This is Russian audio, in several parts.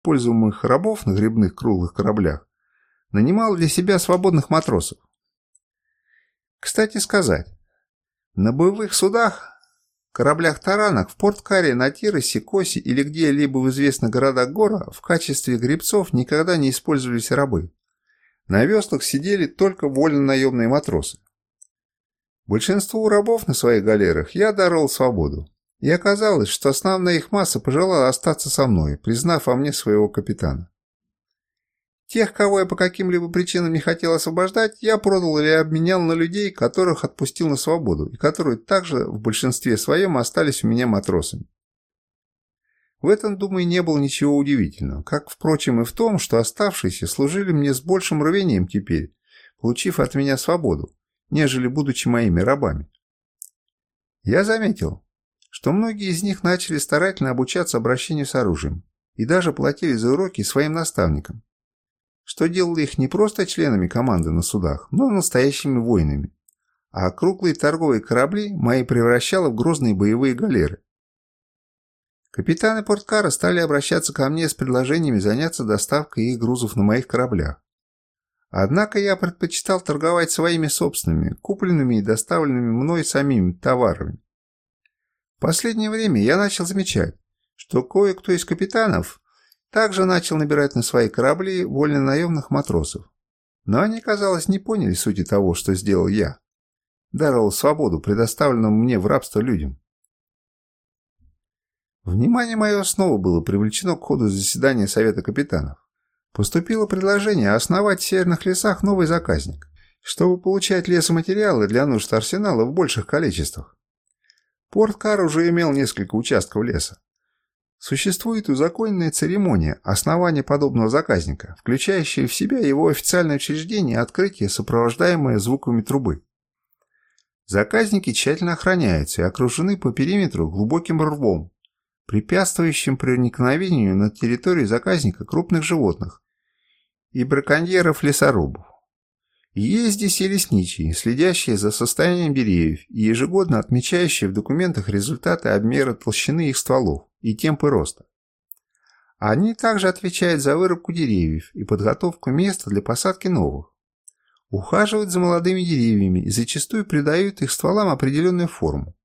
используемых рабов на грибных круглых кораблях, нанимал для себя свободных матросов. Кстати сказать, на боевых судах, кораблях-таранах в Порт-Каре, на Тиросе, Косе или где-либо в известных городах Гора в качестве гребцов никогда не использовались рабы. На веслах сидели только вольно-наемные матросы. Большинству рабов на своих галерах я даровал свободу. И оказалось, что основная их масса пожелала остаться со мной, признав во мне своего капитана. Тех, кого я по каким-либо причинам не хотел освобождать, я продал или обменял на людей, которых отпустил на свободу, и которые также в большинстве своем остались у меня матросами. В этом, думаю, не было ничего удивительного, как, впрочем, и в том, что оставшиеся служили мне с большим рвением теперь, получив от меня свободу, нежели будучи моими рабами. Я заметил, что многие из них начали старательно обучаться обращению с оружием и даже платили за уроки своим наставникам, что делало их не просто членами команды на судах, но настоящими воинами, а круглые торговые корабли мои превращало в грозные боевые галеры. Капитаны Порткара стали обращаться ко мне с предложениями заняться доставкой их грузов на моих кораблях. Однако я предпочитал торговать своими собственными, купленными и доставленными мной самими товарами, последнее время я начал замечать, что кое-кто из капитанов также начал набирать на свои корабли вольно-наемных матросов. Но они, казалось, не поняли сути того, что сделал я. Даровал свободу предоставленным мне в рабство людям. Внимание мое снова было привлечено к ходу заседания Совета капитанов. Поступило предложение основать в северных лесах новый заказник, чтобы получать лесоматериалы для нужд арсенала в больших количествах. Порт-Кар уже имел несколько участков леса. Существует узаконенная церемония основания подобного заказника, включающая в себя его официальное учреждение и открытие, сопровождаемое звуками трубы. Заказники тщательно охраняются и окружены по периметру глубоким рвом, препятствующим проникновению на территорию заказника крупных животных и браконьеров-лесорубов. Есть здесь и лесничие, следящие за состоянием деревьев и ежегодно отмечающие в документах результаты обмера толщины их стволов и темпы роста. Они также отвечают за вырубку деревьев и подготовку места для посадки новых. Ухаживают за молодыми деревьями и зачастую придают их стволам определенную форму,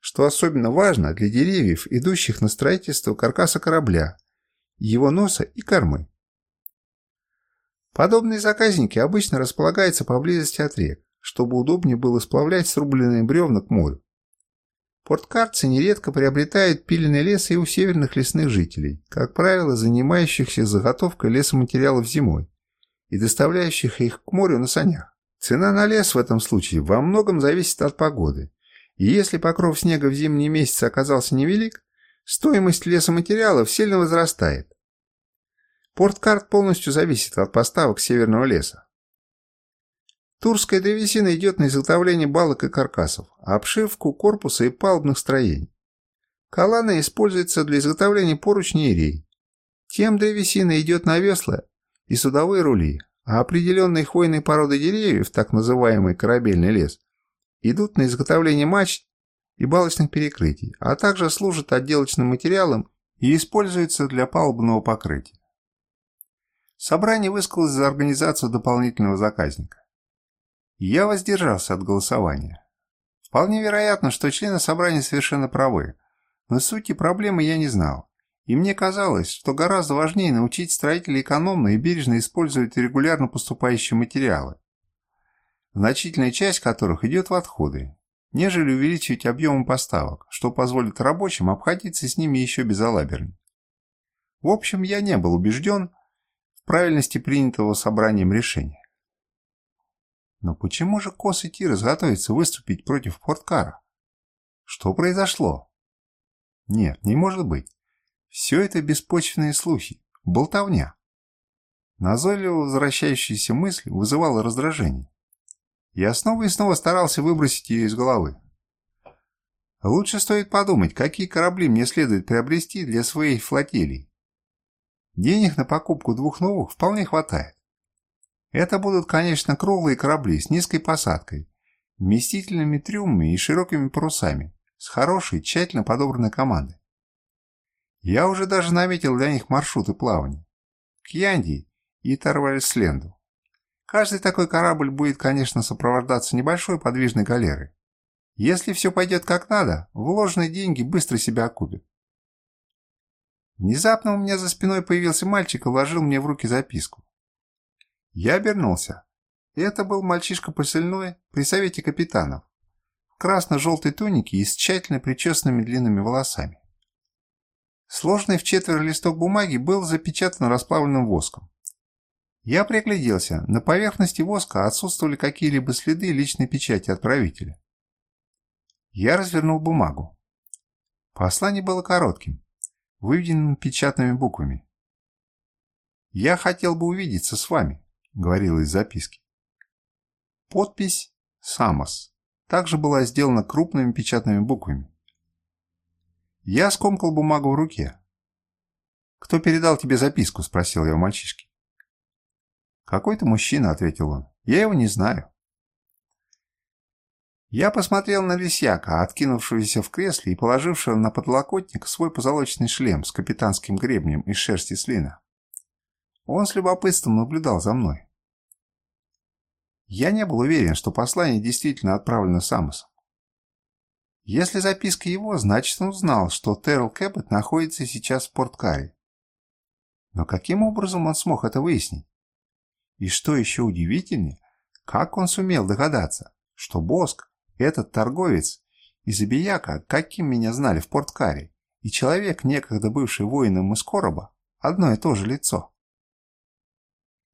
что особенно важно для деревьев, идущих на строительство каркаса корабля, его носа и кормы. Подобные заказники обычно располагаются поблизости от рек, чтобы удобнее было сплавлять срубленные бревна к морю. Порткарцы нередко приобретают пиленный лес и у северных лесных жителей, как правило, занимающихся заготовкой лесоматериалов зимой и доставляющих их к морю на санях. Цена на лес в этом случае во многом зависит от погоды, и если покров снега в зимние месяцы оказался невелик, стоимость лесоматериалов сильно возрастает, Порткарт полностью зависит от поставок северного леса. Турская древесина идет на изготовление балок и каркасов, обшивку корпуса и палубных строений. Калана используется для изготовления поручней и рей. Тем древесина идет на весла и судовые рули, а определенные хвойные породы деревьев, так называемый корабельный лес, идут на изготовление мачт и балочных перекрытий, а также служат отделочным материалом и используются для палубного покрытия. Собрание высказалось за организацию дополнительного заказника. Я воздержался от голосования. Вполне вероятно, что члены собрания совершенно правы, но сути проблемы я не знал, и мне казалось, что гораздо важнее научить строителей экономно и бережно использовать регулярно поступающие материалы, значительная часть которых идет в отходы, нежели увеличивать объемы поставок, что позволит рабочим обходиться с ними еще безалабернее. В общем, я не был убежден, правильности принятого собранием решения. Но почему же Кос и Тирос готовятся выступить против Порткара? Что произошло? Нет, не может быть. Все это беспочвенные слухи, болтовня. Назойливо возвращающаяся мысль вызывала раздражение. Я снова и снова старался выбросить ее из головы. Лучше стоит подумать, какие корабли мне следует приобрести для своей флотилии. Денег на покупку двух новых вполне хватает. Это будут, конечно, круглые корабли с низкой посадкой, вместительными трюмами и широкими парусами, с хорошей, тщательно подобранной командой. Я уже даже наметил для них маршруты плавания. К Янди и Тарвальсленду. Каждый такой корабль будет, конечно, сопровождаться небольшой подвижной галерой. Если все пойдет как надо, вложенные деньги быстро себя окупят. Внезапно у меня за спиной появился мальчик и вложил мне в руки записку. Я обернулся. Это был мальчишка посыльной при совете капитанов, в красно-желтой тунике и с тщательно причесанными длинными волосами. Сложный в четверо листок бумаги был запечатан расплавленным воском. Я пригляделся. На поверхности воска отсутствовали какие-либо следы личной печати отправителя. Я развернул бумагу. Послание было коротким, выведенным печатными буквами. «Я хотел бы увидеться с вами», — говорилось в записке. Подпись «Самос» также была сделана крупными печатными буквами. Я скомкал бумагу в руке. «Кто передал тебе записку?» – спросил я у мальчишки. «Какой-то мужчина», – ответил он. «Я его не знаю». Я посмотрел на Лисьяка, откинувшегося в кресле и положившего на подлокотник свой позолоченный шлем с капитанским гребнем из шерсти слина. Он с любопытством наблюдал за мной. Я не был уверен, что послание действительно отправлено Самосом. Если записка его, значит он знал, что Террел Кэббет находится сейчас в Порткаре. Но каким образом он смог это выяснить? И что еще удивительнее, как он сумел догадаться, что Боск, этот торговец из Абияка, каким меня знали в Порткаре, и человек, некогда бывший воином из Короба, одно и то же лицо.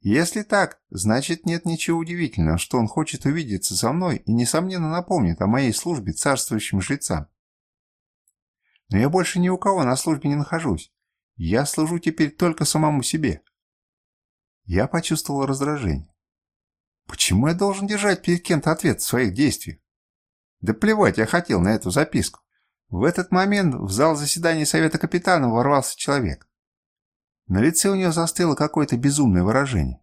Если так, значит нет ничего удивительного, что он хочет увидеться со мной и, несомненно, напомнит о моей службе царствующим жрецам. Но я больше ни у кого на службе не нахожусь. Я служу теперь только самому себе. Я почувствовал раздражение. Почему я должен держать перед кем-то ответ в своих действиях? Да плевать я хотел на эту записку. В этот момент в зал заседания Совета Капитана ворвался человек. На лице у нее застыло какое-то безумное выражение.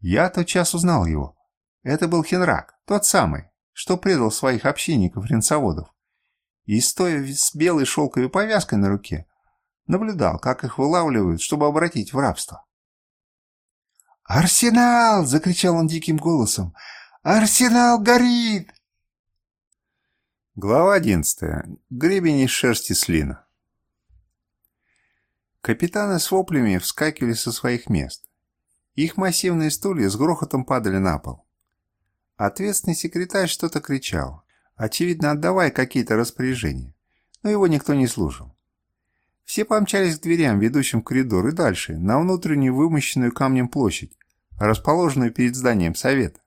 Я тотчас узнал его. Это был Хенрак, тот самый, что предал своих общинников-ренцоводов. И, стоя с белой шелковой повязкой на руке, наблюдал, как их вылавливают, чтобы обратить в рабство. «Арсенал!» — закричал он диким голосом. «Арсенал горит!» Глава одиннадцатая. Гребень из шерсти слина. Капитаны с воплями вскакивали со своих мест. Их массивные стулья с грохотом падали на пол. Ответственный секретарь что-то кричал, очевидно отдавая какие-то распоряжения, но его никто не слушал. Все помчались к дверям, ведущим в коридор и дальше, на внутреннюю вымощенную камнем площадь, расположенную перед зданием совета.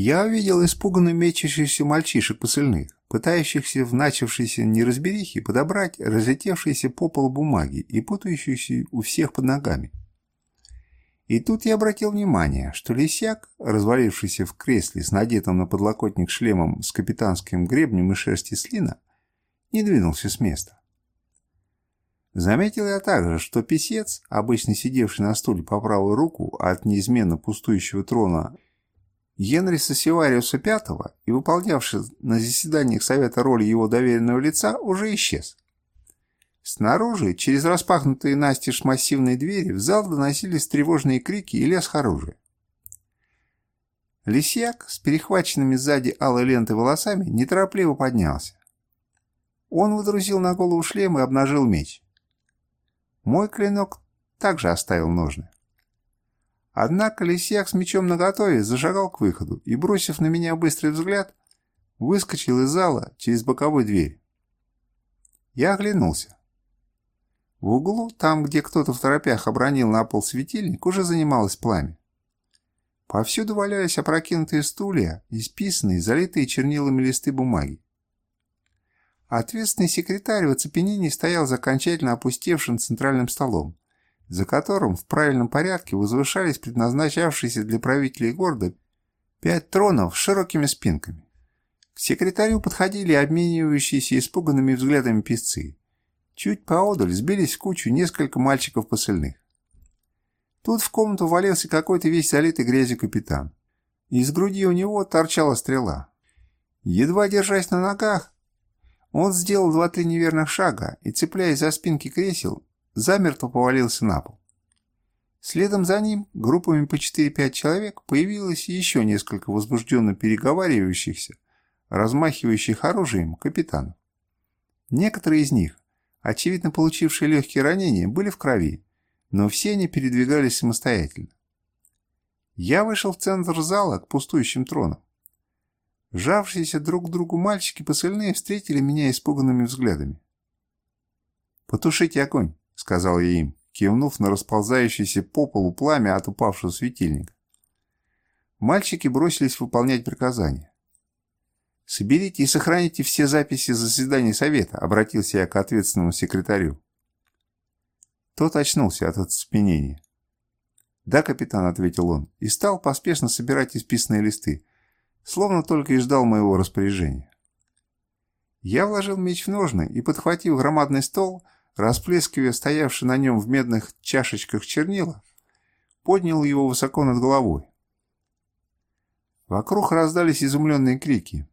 Я увидел испуганно мечущихся мальчишек посыльных пытающихся в начавшейся неразберихе подобрать разлетевшиеся по полу бумаги и путающиеся у всех под ногами. И тут я обратил внимание, что лисяк, развалившийся в кресле с надетым на подлокотник шлемом с капитанским гребнем и шерсти слина, не двинулся с места. Заметил я также, что писец, обычно сидевший на стуле по правую руку от неизменно пустующего трона Генриса Севариуса V и выполнявший на заседаниях Совета роли его доверенного лица уже исчез. Снаружи, через распахнутые настежь массивные двери, в зал доносились тревожные крики и лязг оружия. Лисьяк с перехваченными сзади алой лентой волосами неторопливо поднялся. Он выдрузил на голову шлем и обнажил меч. Мой клинок также оставил ножны. Однако лисьяк с мечом наготове зашагал к выходу и, бросив на меня быстрый взгляд, выскочил из зала через боковую дверь. Я оглянулся. В углу, там, где кто-то в торопях обронил на пол светильник, уже занималось пламя. Повсюду валялись опрокинутые стулья, исписанные, залитые чернилами листы бумаги. Ответственный секретарь в оцепенении стоял за окончательно опустевшим центральным столом, за которым в правильном порядке возвышались предназначавшиеся для правителей города пять тронов с широкими спинками. К секретарю подходили обменивающиеся испуганными взглядами писцы. Чуть поодаль сбились в кучу несколько мальчиков посыльных. Тут в комнату валился какой-то весь залитый грязью капитан. Из груди у него торчала стрела. Едва держась на ногах, Он сделал два-три неверных шага и, цепляясь за спинки кресел, замертво повалился на пол. Следом за ним, группами по 4-5 человек, появилось еще несколько возбужденно переговаривающихся, размахивающих оружием капитанов. Некоторые из них, очевидно получившие легкие ранения, были в крови, но все они передвигались самостоятельно. Я вышел в центр зала к пустующим тронам. Жавшиеся друг к другу мальчики посыльные встретили меня испуганными взглядами. «Потушите огонь», — сказал я им, кивнув на расползающееся по полу пламя от упавшего светильника. Мальчики бросились выполнять приказания. «Соберите и сохраните все записи заседаний совета», — обратился я к ответственному секретарю. Тот очнулся от оцепенения. «Да, капитан», — ответил он, и стал поспешно собирать исписанные листы, словно только и ждал моего распоряжения. Я вложил меч в ножны и, подхватив громадный стол, расплескивая стоявший на нем в медных чашечках чернила, поднял его высоко над головой. Вокруг раздались изумленные крики.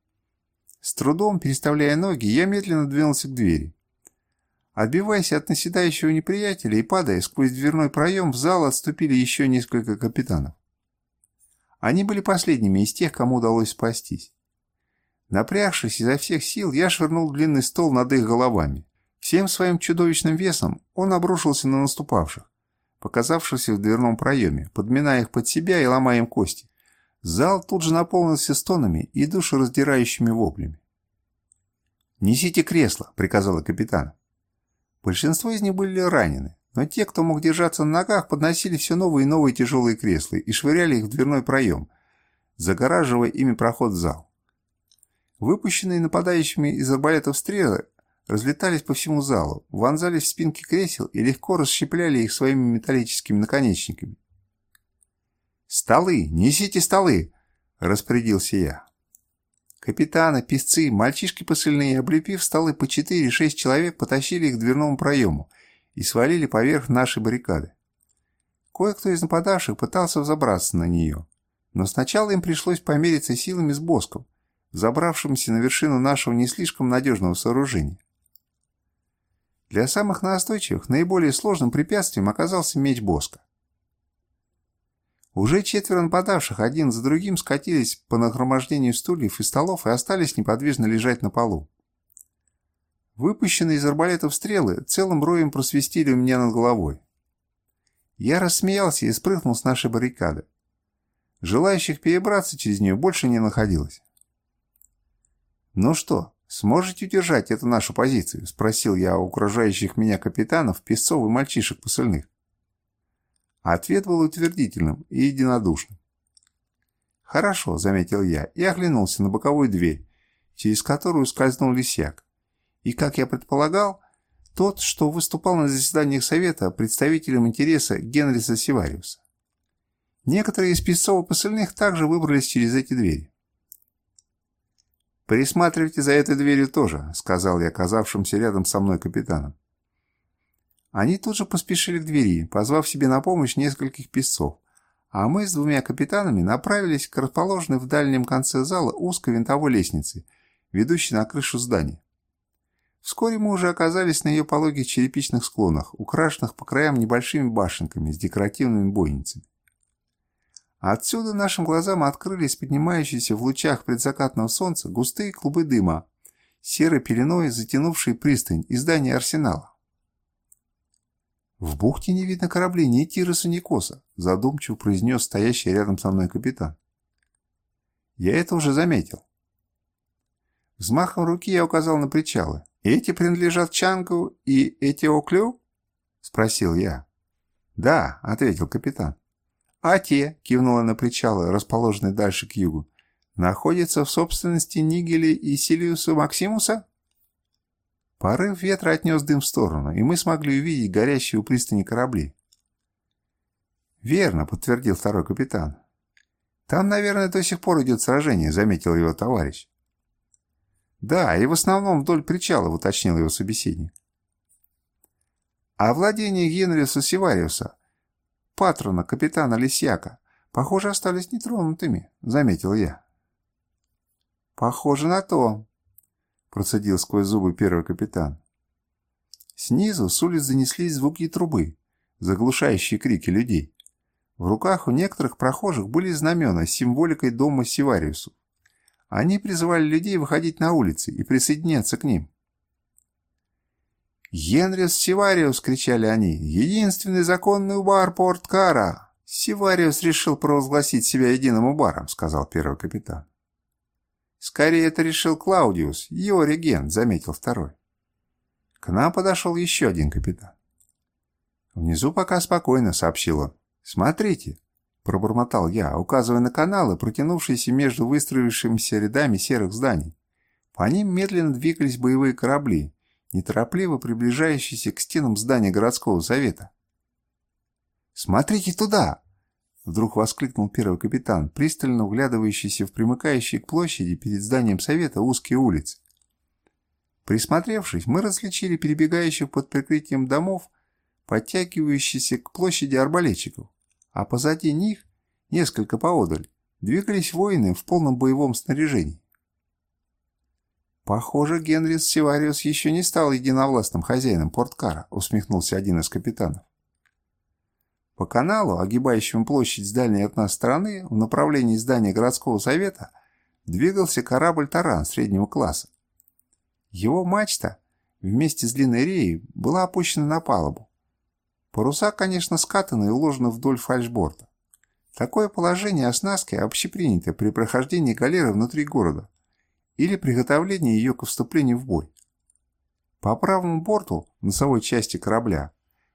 С трудом, переставляя ноги, я медленно двинулся к двери. Отбиваясь от наседающего неприятеля и падая сквозь дверной проем, в зал отступили еще несколько капитанов. Они были последними из тех, кому удалось спастись. Напрягшись изо всех сил, я швырнул длинный стол над их головами. Всем своим чудовищным весом он обрушился на наступавших, показавшихся в дверном проеме, подминая их под себя и ломая им кости. Зал тут же наполнился стонами и душераздирающими воплями. «Несите кресло», — приказала капитан. Большинство из них были ранены, но те, кто мог держаться на ногах, подносили все новые и новые тяжелые кресла и швыряли их в дверной проем, загораживая ими проход в зал. Выпущенные нападающими из арбалетов стрелы разлетались по всему залу, вонзались в спинки кресел и легко расщепляли их своими металлическими наконечниками. «Столы! Несите столы!» – распорядился я. Капитаны, песцы, мальчишки посыльные, облепив столы по 4-6 человек, потащили их к дверному проему – и свалили поверх нашей баррикады. Кое-кто из нападавших пытался взобраться на нее, но сначала им пришлось помериться силами с Боском, забравшимся на вершину нашего не слишком надежного сооружения. Для самых настойчивых наиболее сложным препятствием оказался меч Боска. Уже четверо нападавших один за другим скатились по нагромождению стульев и столов и остались неподвижно лежать на полу. Выпущенные из арбалетов стрелы целым роем просвистели у меня над головой. Я рассмеялся и спрыгнул с нашей баррикады. Желающих перебраться через нее больше не находилось. «Ну что, сможете удержать эту нашу позицию?» – спросил я у окружающих меня капитанов, песцов и мальчишек посыльных. Ответ был утвердительным и единодушным. «Хорошо», – заметил я и оглянулся на боковую дверь, через которую скользнул лисяк и, как я предполагал, тот, что выступал на заседаниях Совета представителем интереса Генриса Севариуса. Некоторые из песцов и посыльных также выбрались через эти двери. «Присматривайте за этой дверью тоже», — сказал я оказавшимся рядом со мной капитаном. Они тут же поспешили к двери, позвав себе на помощь нескольких песцов, а мы с двумя капитанами направились к расположенной в дальнем конце зала узкой винтовой лестнице, ведущей на крышу здания. Вскоре мы уже оказались на ее пологих черепичных склонах, украшенных по краям небольшими башенками с декоративными бойницами. Отсюда нашим глазам открылись поднимающиеся в лучах предзакатного солнца густые клубы дыма, серой пеленой затянувшие пристань и здание арсенала. «В бухте не видно кораблей ни Тироса, ни Коса», задумчиво произнес стоящий рядом со мной капитан. «Я это уже заметил». Взмахом руки я указал на причалы. «Эти принадлежат Чангу и эти Оклю?» — спросил я. «Да», — ответил капитан. «А те», — кивнула на причалы, расположенные дальше к югу, «находятся в собственности Нигели и Силиуса Максимуса?» Порыв ветра отнес дым в сторону, и мы смогли увидеть горящие у пристани корабли. «Верно», — подтвердил второй капитан. «Там, наверное, до сих пор идет сражение», — заметил его товарищ. «Да, и в основном вдоль причала», — уточнил его собеседник. «А владения Генриуса Севариуса, патрона капитана Лисьяка, похоже, остались нетронутыми», — заметил я. «Похоже на то», процедил сквозь зубы первый капитан. Снизу с улиц занеслись звуки трубы, заглушающие крики людей. В руках у некоторых прохожих были знамена с символикой дома Сивариусу. Они призывали людей выходить на улицы и присоединяться к ним. «Генрис Сивариус!» — кричали они. «Единственный законный бар Порт-Кара!» «Сивариус решил провозгласить себя единым убаром», — сказал первый капитан. «Скорее это решил Клаудиус, его регент», — заметил второй. К нам подошел еще один капитан. «Внизу пока спокойно», — сообщил он. «Смотрите», — пробормотал я, указывая на каналы, протянувшиеся между выстроившимися рядами серых зданий. По ним медленно двигались боевые корабли, неторопливо приближающиеся к стенам здания городского совета. «Смотрите туда!» Вдруг воскликнул первый капитан, пристально углядывающийся в примыкающие к площади перед зданием совета узкие улицы. Присмотревшись, мы различили перебегающих под прикрытием домов, подтягивающихся к площади арбалетчиков, а позади них, несколько поодаль, двигались воины в полном боевом снаряжении. «Похоже, Генрис Севариус еще не стал единовластным хозяином порткара», усмехнулся один из капитанов. По каналу, огибающему площадь с дальней от нас стороны, в направлении здания городского совета, двигался корабль «Таран» среднего класса. Его мачта вместе с длинной реей была опущена на палубу. Паруса, конечно, скатаны и уложены вдоль фальшборта. Такое положение оснастки общепринято при прохождении галеры внутри города или приготовлении ее к вступлению в бой. По правому борту носовой части корабля,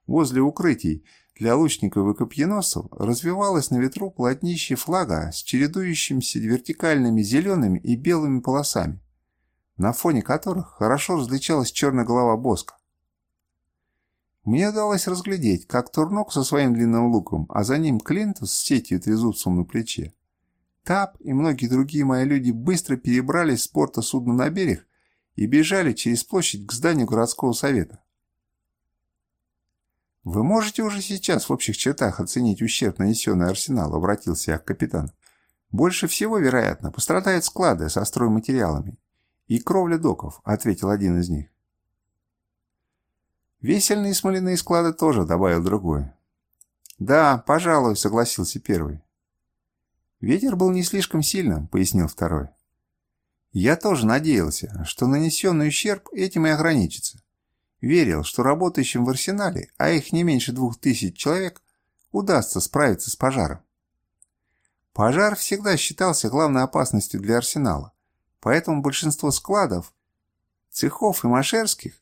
возле укрытий для лучников и копьеносцев, развивалось на ветру полотнище флага с чередующимися вертикальными зелеными и белыми полосами на фоне которых хорошо различалась черная голова Боска. Мне удалось разглядеть, как Турнок со своим длинным луком, а за ним Клинтус с сетью трезубцем на плече. Тап и многие другие мои люди быстро перебрались с порта судна на берег и бежали через площадь к зданию городского совета. «Вы можете уже сейчас в общих чертах оценить ущерб, нанесенный арсеналу?» — обратился я к капитану. «Больше всего, вероятно, пострадают склады со стройматериалами «И кровля доков», — ответил один из них. «Весельные смоляные склады тоже», — добавил другой. «Да, пожалуй», — согласился первый. «Ветер был не слишком сильным», — пояснил второй. «Я тоже надеялся, что нанесенный ущерб этим и ограничится. Верил, что работающим в арсенале, а их не меньше двух тысяч человек, удастся справиться с пожаром. Пожар всегда считался главной опасностью для арсенала, поэтому большинство складов, цехов и машерских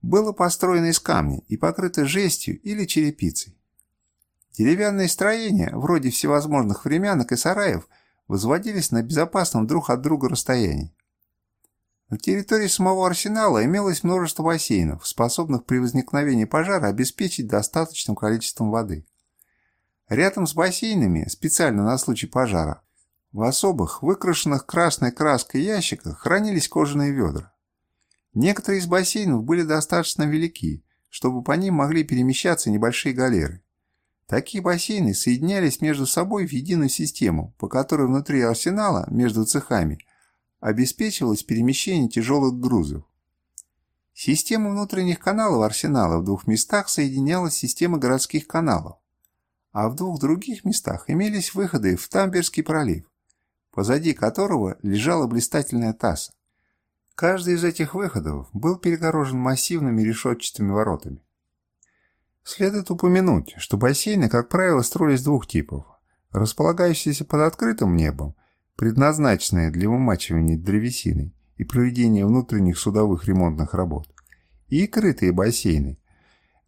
было построено из камня и покрыто жестью или черепицей. Деревянные строения, вроде всевозможных времянок и сараев, возводились на безопасном друг от друга расстоянии. На территории самого арсенала имелось множество бассейнов, способных при возникновении пожара обеспечить достаточным количеством воды. Рядом с бассейнами, специально на случай пожара, в особых, выкрашенных красной краской ящиках хранились кожаные ведра. Некоторые из бассейнов были достаточно велики, чтобы по ним могли перемещаться небольшие галеры. Такие бассейны соединялись между собой в единую систему, по которой внутри арсенала, между цехами, обеспечивалось перемещение тяжелых грузов. Система внутренних каналов арсенала в двух местах соединялась с системой городских каналов, а в двух других местах имелись выходы в Тамберский пролив позади которого лежала блистательная тасса. Каждый из этих выходов был перегорожен массивными решетчатыми воротами. Следует упомянуть, что бассейны, как правило, строились двух типов. Располагающиеся под открытым небом, предназначенные для вымачивания древесины и проведения внутренних судовых ремонтных работ, и крытые бассейны,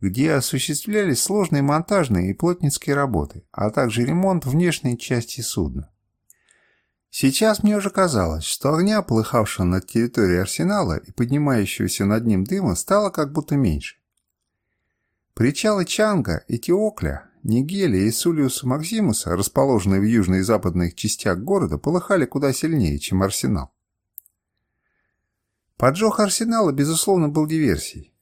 где осуществлялись сложные монтажные и плотницкие работы, а также ремонт внешней части судна. Сейчас мне уже казалось, что огня, полыхавшего над территорией арсенала и поднимающегося над ним дыма, стало как будто меньше. Причалы Чанга и Теокля, Нигеля и Сулиуса Максимуса, расположенные в южной и западных частях города, полыхали куда сильнее, чем арсенал. Поджог арсенала, безусловно, был диверсией.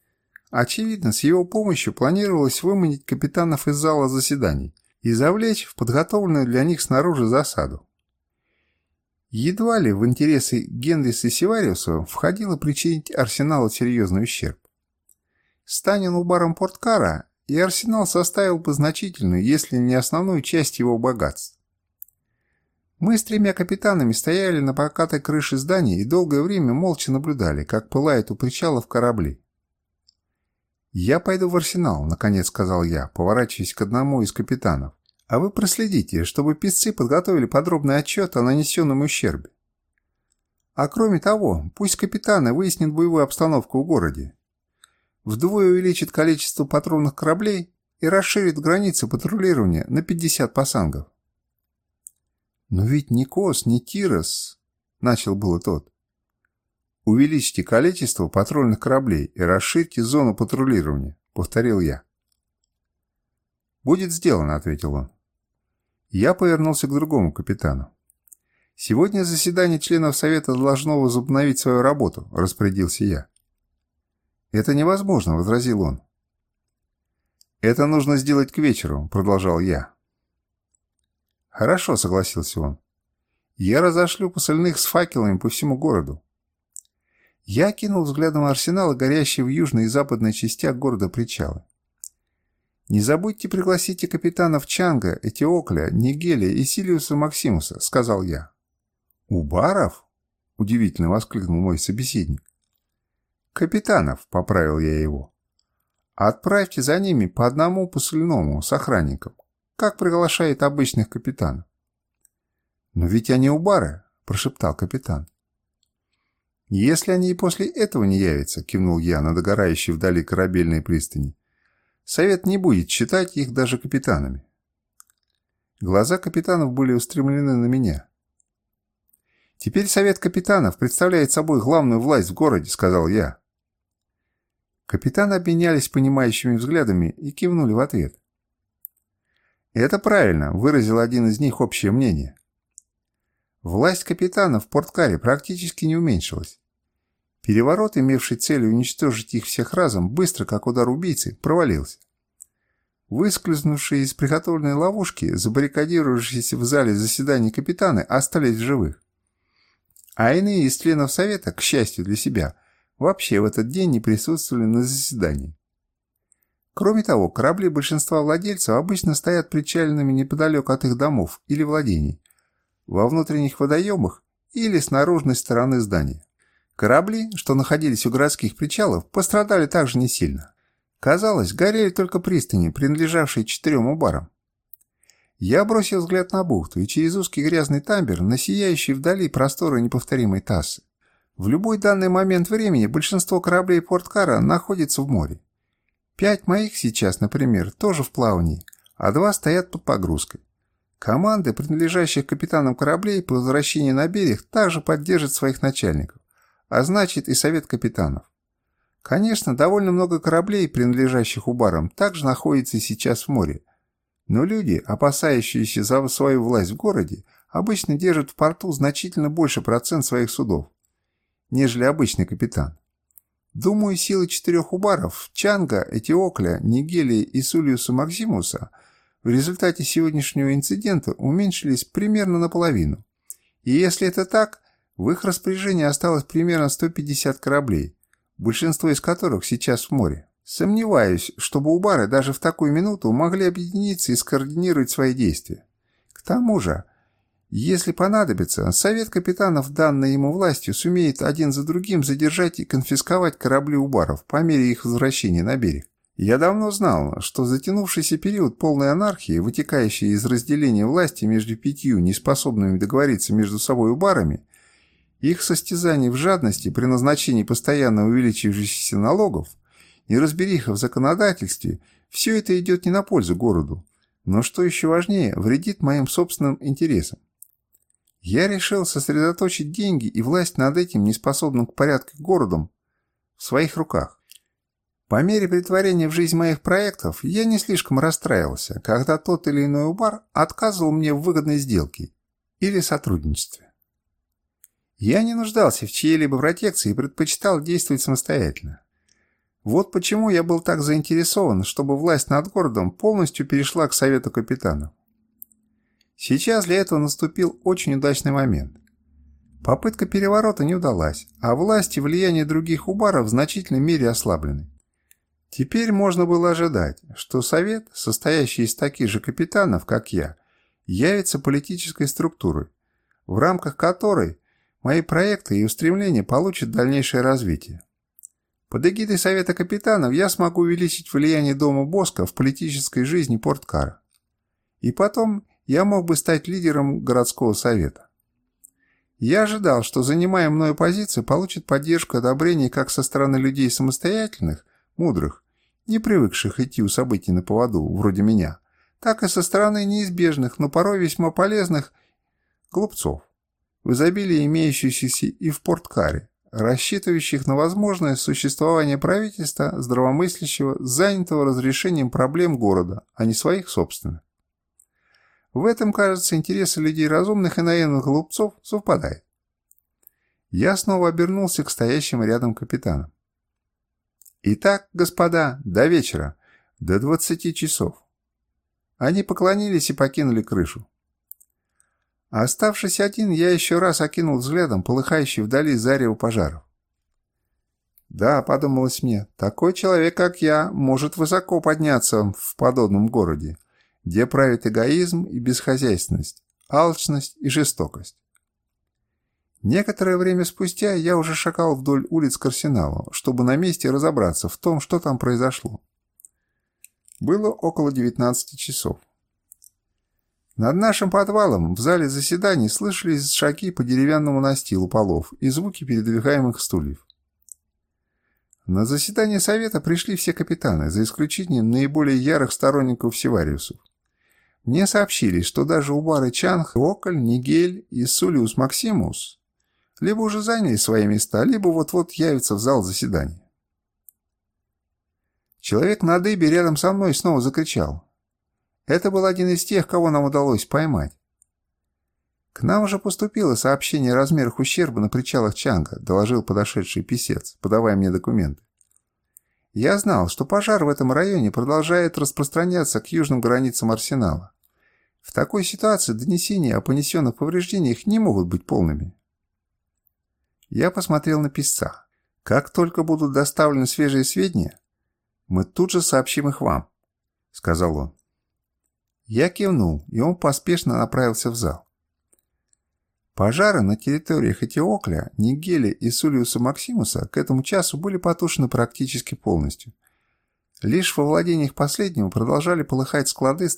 Очевидно, с его помощью планировалось выманить капитанов из зала заседаний и завлечь в подготовленную для них снаружи засаду. Едва ли в интересы Генриса Севариуса входило причинить Арсеналу серьезный ущерб. Станен убаром Порткара, и Арсенал составил бы значительную, если не основную часть его богатств. Мы с тремя капитанами стояли на покатой крыше здания и долгое время молча наблюдали, как пылает у причалов корабли. «Я пойду в арсенал», — наконец сказал я, поворачиваясь к одному из капитанов. «А вы проследите, чтобы писцы подготовили подробный отчет о нанесенном ущербе. А кроме того, пусть капитаны выяснят боевую обстановку в городе. Вдвое увеличит количество патронных кораблей и расширит границы патрулирования на 50 пасангов». «Но ведь ни Кос, ни Тирос», — начал было тот. «Увеличьте количество патрульных кораблей и расширьте зону патрулирования», — повторил я. «Будет сделано», — ответил он. Я повернулся к другому капитану. «Сегодня заседание членов Совета должно возобновить свою работу», — распорядился я. «Это невозможно», — возразил он. «Это нужно сделать к вечеру», — продолжал я. «Хорошо», — согласился он. «Я разошлю посыльных с факелами по всему городу. Я кинул взглядом арсенала, горящий в южной и западной частях города причалы. «Не забудьте пригласить и капитанов Чанга, Этиокля, Нигеля и Силиуса Максимуса», — сказал я. «Убаров?» — удивительно воскликнул мой собеседник. «Капитанов», — поправил я его. «Отправьте за ними по одному посыльному с охранником, как приглашает обычных капитанов». «Но ведь они убары», — прошептал капитан. «Если они и после этого не явятся», — кивнул я на догорающей вдали корабельной пристани, «совет не будет считать их даже капитанами». Глаза капитанов были устремлены на меня. «Теперь совет капитанов представляет собой главную власть в городе», — сказал я. Капитаны обменялись понимающими взглядами и кивнули в ответ. «Это правильно», — выразил один из них общее мнение. Власть капитана в Порткаре практически не уменьшилась. Переворот, имевший целью уничтожить их всех разом, быстро, как удар убийцы, провалился. Выскользнувшие из приготовленной ловушки, забаррикадировавшиеся в зале заседаний капитаны, остались в живых. А иные из членов Совета, к счастью для себя, вообще в этот день не присутствовали на заседании. Кроме того, корабли большинства владельцев обычно стоят причаленными неподалеку от их домов или владений, во внутренних водоемах или с наружной стороны здания. Корабли, что находились у городских причалов, пострадали также не сильно. Казалось, горели только пристани, принадлежавшие четырем убарам. Я бросил взгляд на бухту и через узкий грязный тамбер на сияющий вдали просторы неповторимой Тассы. В любой данный момент времени большинство кораблей Порткара находится в море. Пять моих сейчас, например, тоже в плавании, а два стоят под погрузкой. Команды, принадлежащих капитанам кораблей по возвращении на берег, также поддержат своих начальников а значит и совет капитанов. Конечно, довольно много кораблей, принадлежащих Убарам, также находится сейчас в море. Но люди, опасающиеся за свою власть в городе, обычно держат в порту значительно больше процент своих судов, нежели обычный капитан. Думаю, силы четырех Убаров – Чанга, Этиокля, Нигелии и Сулиуса Максимуса – в результате сегодняшнего инцидента уменьшились примерно наполовину. И если это так, в их распоряжении осталось примерно 150 кораблей, большинство из которых сейчас в море. Сомневаюсь, чтобы убары даже в такую минуту могли объединиться и скоординировать свои действия. К тому же, если понадобится, Совет капитанов, данной ему властью, сумеет один за другим задержать и конфисковать корабли убаров по мере их возвращения на берег. Я давно знал, что затянувшийся период полной анархии, вытекающий из разделения власти между пятью неспособными договориться между собой убарами, их состязаний в жадности при назначении постоянно увеличивающихся налогов, неразбериха в законодательстве, все это идет не на пользу городу, но, что еще важнее, вредит моим собственным интересам. Я решил сосредоточить деньги и власть над этим неспособным к порядку городом в своих руках. По мере притворения в жизнь моих проектов я не слишком расстраивался, когда тот или иной убар отказывал мне в выгодной сделке или сотрудничестве. Я не нуждался в чьей-либо протекции и предпочитал действовать самостоятельно. Вот почему я был так заинтересован, чтобы власть над городом полностью перешла к совету капитанов. Сейчас для этого наступил очень удачный момент. Попытка переворота не удалась, а власть и влияние других убаров в значительной мере ослаблены. Теперь можно было ожидать, что Совет, состоящий из таких же капитанов, как я, явится политической структурой, в рамках которой мои проекты и устремления получат дальнейшее развитие. Под эгидой Совета капитанов я смогу увеличить влияние Дома Боска в политической жизни Порткара. И потом я мог бы стать лидером городского совета. Я ожидал, что занимая мною позицию, получит поддержку и одобрение как со стороны людей самостоятельных, мудрых, не привыкших идти у событий на поводу, вроде меня, так и со стороны неизбежных, но порой весьма полезных глупцов, в изобилии имеющихся и в порткаре, рассчитывающих на возможное существование правительства, здравомыслящего, занятого разрешением проблем города, а не своих собственных. В этом, кажется, интересы людей разумных и наивных глупцов совпадают. Я снова обернулся к стоящим рядом капитанам. «Итак, господа, до вечера, до двадцати часов». Они поклонились и покинули крышу. Оставшись один, я еще раз окинул взглядом полыхающий вдали зарево пожаров. Да, подумалось мне, такой человек, как я, может высоко подняться в подобном городе, где правит эгоизм и бесхозяйственность, алчность и жестокость. Некоторое время спустя я уже шагал вдоль улиц к арсеналу, чтобы на месте разобраться в том, что там произошло. Было около 19 часов. Над нашим подвалом в зале заседаний слышались шаги по деревянному настилу полов и звуки передвигаемых стульев. На заседание совета пришли все капитаны, за исключением наиболее ярых сторонников Севариусов. Мне сообщили, что даже Убары Чанг, Околь, Нигель и Сулиус Максимус либо уже заняли свои места, либо вот-вот явятся в зал заседания. Человек на дыбе рядом со мной снова закричал. Это был один из тех, кого нам удалось поймать. К нам уже поступило сообщение о размерах ущерба на причалах Чанга, доложил подошедший писец, подавая мне документы. Я знал, что пожар в этом районе продолжает распространяться к южным границам арсенала. В такой ситуации донесения о понесенных повреждениях не могут быть полными. Я посмотрел на писца. Как только будут доставлены свежие сведения, мы тут же сообщим их вам, сказал он. Я кивнул, и он поспешно направился в зал. Пожары на территориях Этиокля, Нигели и Сулиуса Максимуса к этому часу были потушены практически полностью. Лишь во владениях последнего продолжали полыхать склады